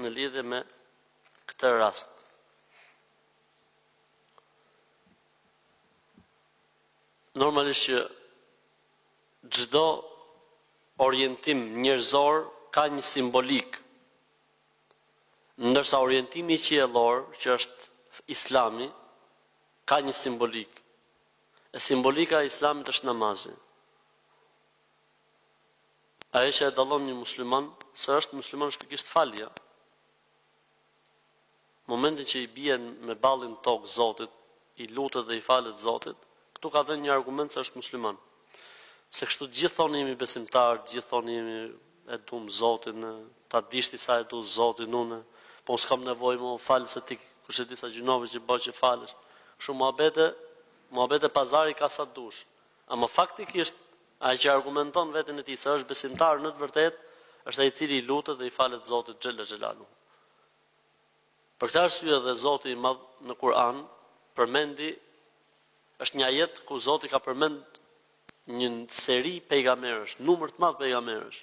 Në lidhje me këtë rast, normalisht që çdo orientim njerëzor ka një simbolikë, ndërsa orientimi qiellor, që është Islami, ka një simbolikë. E simbolika e Islamit është namazi. Ajo që e dallon një musliman se është musliman është pikërisht falja. Momentin që i bie me ballin tokë Zotit, i lutet dhe i falet Zotit, këtu ka dhënë një argument se është musliman. Se kështu të gjithë thonë jemi besimtarë, të gjithë thonë jemi e dumë Zotin, ta dish ti sa e du Zotin une, po unë s'kam nevojë me u fal se ti kush e di sa gjynahe ke ba që falesh. Kështu muhabete, muhabete pazari ka sa dush. Ama faktikisht ai që argumenton veten e tij se është besimtar në të vërtetë është ai i cili i lutet dhe i falet Zotit xhella xhelaluhu. Për këtë arsye dhe Zoti i Madh në Kur'an përmendi është një ajet ku Zoti ka përmend një seri pejgamberësh, numër të madh pejgamberësh.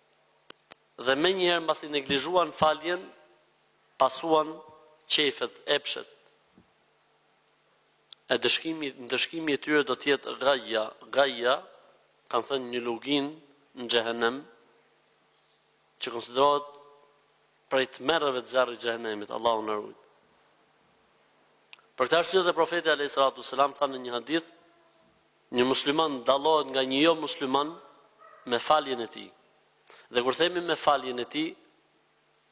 dhe menjëherë mbasi neglizhuan faljen pasuan qejfet, epshet. E ndëshkimi, ndëshkimi i tyre do të jetë ghaja, ghaja, kanë thënë një luginë në xhehenem që konsiderohet prej tmerreve të zjarrit xhehenemit, Allahu na ruajt. Për këtë arsye dhe profeti alayhi salatu selam tha në një hadith Një musliman dallohet nga një jo musliman me faljen e tij. Dhe kur themi me faljen e tij,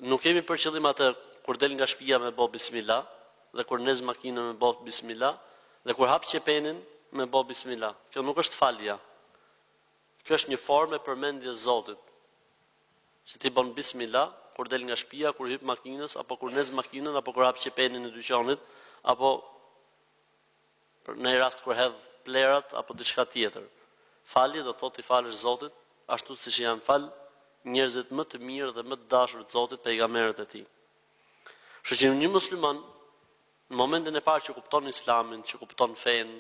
nuk kemi për qëllim atë kur del nga shpija me bo bismila, dhe kur nez makinën me bo bismila, dhe kur hap qepenin me bo bismila. Kjo nuk është falja. Kjo është një formë e përmendjes Zotit. Që ti bën bismila kur del nga shpija, kur hyp makinës, apo kur nez makinën, apo kur hap qepenin e dyqanit, apo Në rast kur hedh plehrat apo diçka tjetër. Falje do të thotë t'i falesh Zotit ashtu siç i janë fal njerëzit më të mirë dhe më të dashur të Zotit pejgamberët e tij. Kështu që një musliman në momentin e parë që kupton Islamin, që kupton fenë,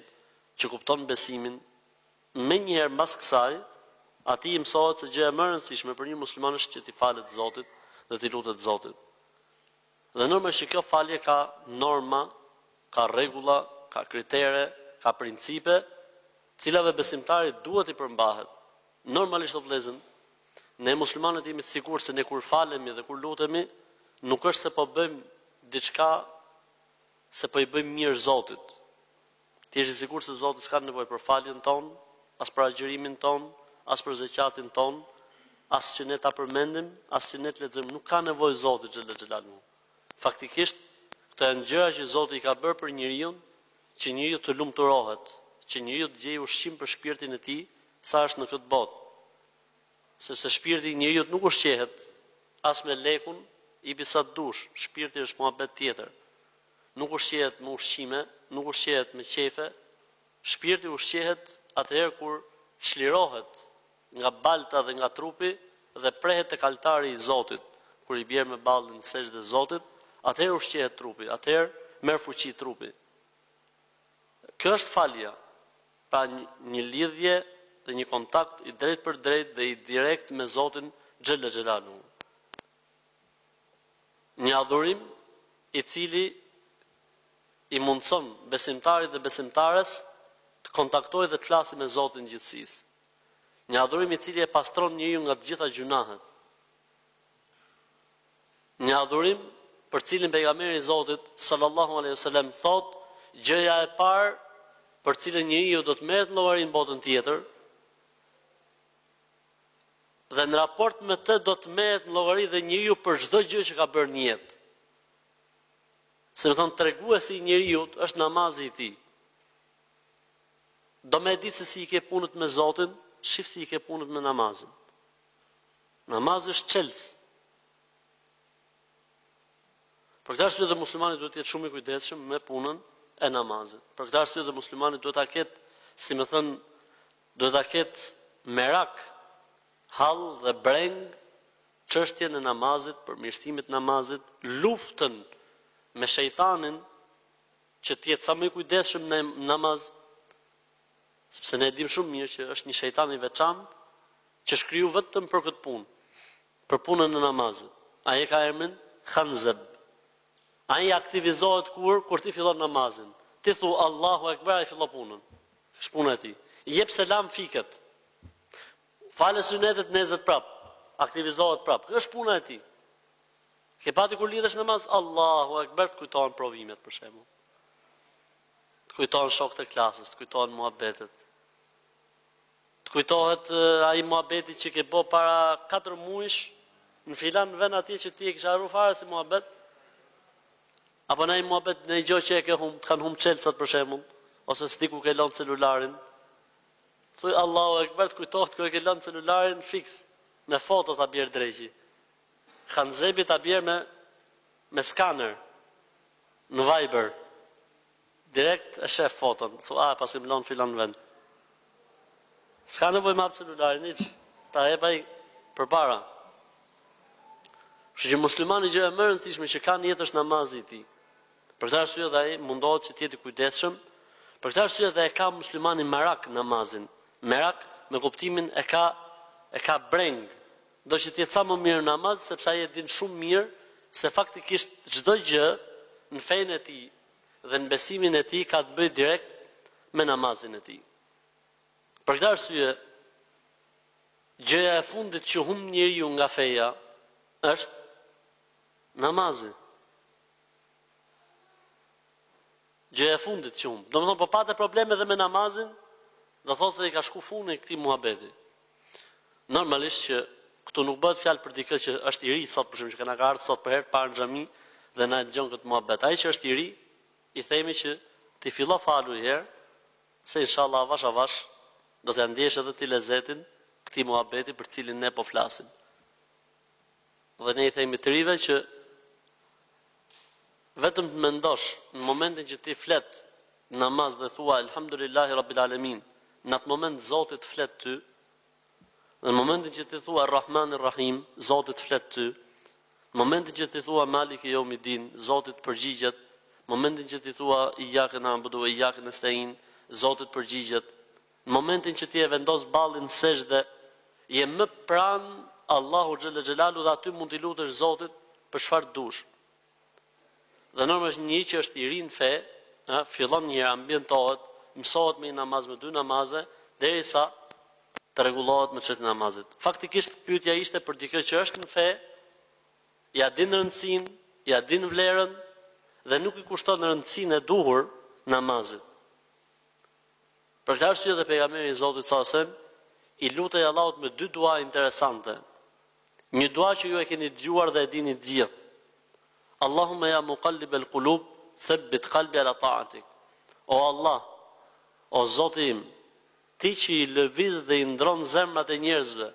që kupton besimin, menjëherë mbas kësaj atij i mësohet se gjëja më e rëndësishme për një musliman është që t'i falet Zotit dhe t'i lutet Zotit. Dhe normalisht që kjo falje ka norma, ka rregulla, ka kritere, ka principe, cilave besimtari duhet t'i përmbahet. Normalisht o vëllezër, ne muslimanët jemi të sigurt se ne kur falemi dhe kur lutemi, nuk është se po bëjmë diçka se po i bëjmë mirë Zotit, Të jesh i sigurt se Zoti s'ka nevojë për faljen tonë, as për agjërimin tonë, as për zeqatin tonë, as që ne ta përmendim, as që ne të lexojmë, nuk ka nevojë Zoti xhel-le xhelaluhu. Faktikisht, këto janë gjëra që Zoti i ka bërë për njeriun, që njeriu të lumturohet, që njeriu të gjejë ushqim për shpirtin e tij sa është në këtë botë. Sepse shpirti i njeriut nuk ushqehet as me lekun, ipi sa të dush, shpirti është muhabet tjetër. nuk ushqehet me ushqime, nuk ushqehet me qejfe, shpirti ushqehet atëherë kur çlirohet nga balta dhe nga trupi dhe prehet tek altari i Zotit, kur i bjerë me ballë në sexhde Zotit, atëherë ushqehet trupi, atëherë merr fuqi trupi. Kjo është falja, pra një lidhje dhe një kontakt i drejtpërdrejtë dhe i direkt me Zotin xhel-le xhelaluhu. Një adhurim i cili i mundëson besimtarit dhe besimtares të kontaktojë dhe të flasë me Zotin e gjithësisë. Një adhurim i cili e pastron njeriun nga të gjitha gjynahet. Një adhurim për të cilin pejgamberi i Zotit sallallahu alejhi wasallam thotë, gjëja e parë për të cilën njeriu do të merret në llogari në botën tjetër, dhe në raport me të do të merret në llogari dhe njeriu për çdo gjë që ka bërë në jetë. Si me thënë treguesi i njeriut është namazi i tij. Do me ditë se si i ke punët me Zotin, shife si i ke punët me namazin. Namazi është çelës. Për këtë arsye dhe muslimani duhet të jetë shumë i kujdeshëm me punën e namazit. Për këtë arsye dhe muslimani duhet ta ketë, si me thënë, Duhet ta ketë merak, hall dhe brengë çështjen e namazit, përmirësimit të namazit, luftën me shejtanin që të jetë sa më i kujdesshëm në namaz, sepse ne e dimë shumë mirë që është një shejtan i veçantë që është kriju vetëm për këtë punë, për punën e namazit. Ai e ka emrin Hanzeb. Ai aktivizohet kur kur ti fillon namazin. Ti thu Allahu Ekber, ai fillon punën. Është puna e tij. Jep selam fiket. Fale synetet ndezet prap. Aktivizohet prap. Kjo është puna e tij. Ke pati kur lidhesh në namaz, Allahu Ekber, të kujtohen provimet për shembull. Të kujtohen shokët e klasës, të kujtohen muhabetet. Të kujtohet ai muhabeti që ke bë para 4 muajsh në filan vend atje që ti e kishe harru fare si muhabet. Apo naj muhabet naj gjo që e ke humb të kan humb çelësat për shembull ose s'di ku ke lënë celularin thuj Allahu ekber të kujtohet ku e ke lënë celularin fiks me foto ta bjer dreqi Hanzebi ta bjer me me skaner në viber Direkt e shef foton, thua ah, pas pak më lun filan vend. S'ka nevojë më hap celularin hiç, ta jep ai përpara. Kështu që muslimani, gjëja më e rëndësishme që ka në jetë është namazi i tij. Për këtë arsye dhe ai mundohet që të jetë i kujdesshëm. Për këtë arsye dhe e ka muslimani merak namazin, merak me kuptimin e ka e ka brengë. Do që të jetë sa më mirë në namaz sepse ai e din shumë mirë se faktikisht çdo gjë në fenë e tij dhe në besimin e tij ka të bëjë direkt me namazin e tij. Për këtë arsye, gjëja e fundit që humb njeriu nga feja është namazi. Gjëja e fundit që humb. Domethënë po pate probleme edhe me namazin, do të thotë se i ka shku funi këtij muhabeti. Normalisht që këtu nuk bëhet fjalë për dikë që është i ri sot për shembull që na ka ardhur sot për herë të parë në xhami dhe na e dëgjon këtë muhabet. Ai që është i ri, i themi që ti fillo falu një herë, se inshallah avash avash do t'ia ndjesh edhe ti lezetin këtij muhabeti për të cilin ne po flasim. Dhe ne i themi të rive që vetëm të mendosh në momentin që ti fal namaz dhe thua Elhamdulillahi Rabbil Alemin, në atë moment Zoti të flet ty. Dhe në momentin që ti thua Errahmani Rrahim, Zoti të flet ty. Në momentin që ti thua Maliki Jeumid Din, Zoti të përgjigjet. Në momentin që ti thua Iyyaka na'budu wa iyyaka nasta'in, Zoti të përgjigjet. Në momentin që ti e vendos ballin në sexhde, je më pranë Allahut xhelle xhelaluhu dhe aty mund t'i lutesh Zotit për çfarë dush. Dhe normalisht një që është i ri në fe, ë, fillon një herë ambientohet, mësohet me një namaz me dy namaze, derisa të rregullohet me çështjen e namazit. Faktikisht pyetja ishte për dikë që është në fe, ia din rëndësinë, ia din vlerën dhe nuk i kushton rëndësinë e duhur namazit. Për këtë arsye dhe pejgamberi i Zotit sallallahu alejhi ve selem i lutej Allahut me dy dua interesante. Një dua që ju e keni dëgjuar dhe e dini të gjithë. Allahumma ya muqallib al-qulub, thabbit qalbi ala ta'atik. O Allah, o Zoti im, ti që i lëviz dhe i ndron zemrat e njerëzve,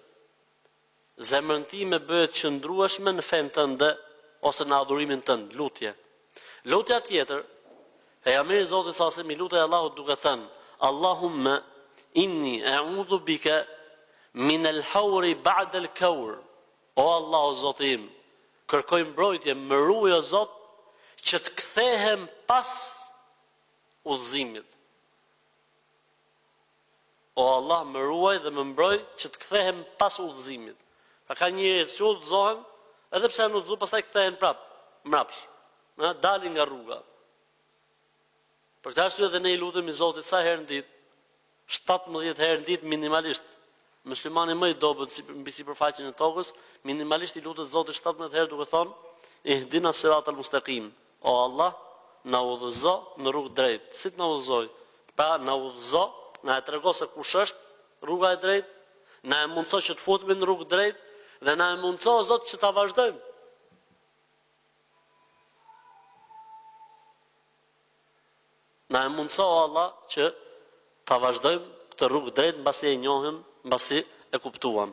Zemrën time bëje të qëndrueshme në fenë tënde ose në adhurimin tënd, lutje. Lutja tjetër, Pejgamberi i Zotit sallallahu alajhi wasallam i lutej Allahut duke thënë, Allahumme inni e'udhu bike min el-hawri ba'd el-kawr. O Allah o Zoti im, kërkoj mbrojtje, më ruaj o Zot që të kthehem pas udhëzimit. O Allah më ruaj dhe më mbroj që të kthehem pas udhëzimit. Pra ka njerëz që udhëzohen, edhe pse janë udhëzuar pastaj kthehen prap, mrapsh. Ë, dalin nga rruga. Për këtë arsye dhe ne i lutemi Zotit sa herë në ditë? Shtatëmbëdhjetë herë në ditë minimalisht. Myslimani më i dobët mbi sipërfaqen e tokës, minimalisht i lutet Zotit shtatëmbëdhjetë herë duke thonë, Ihdina as-sirat al-mustaqim, O Allah, na udhëzo në rrugë të drejtë. Si të na udhëzojë? Pra, na udhëzo, na e trego se kush është rruga e drejtë, na e mundëso që të futemi në rrugë të drejtë dhe na e mundëso o Zot që ta vazhdojmë. Na e mundëso o Allah që ta vazhdojmë këtë rrugë të drejtë mbasi e njohim mbasi e kuptuam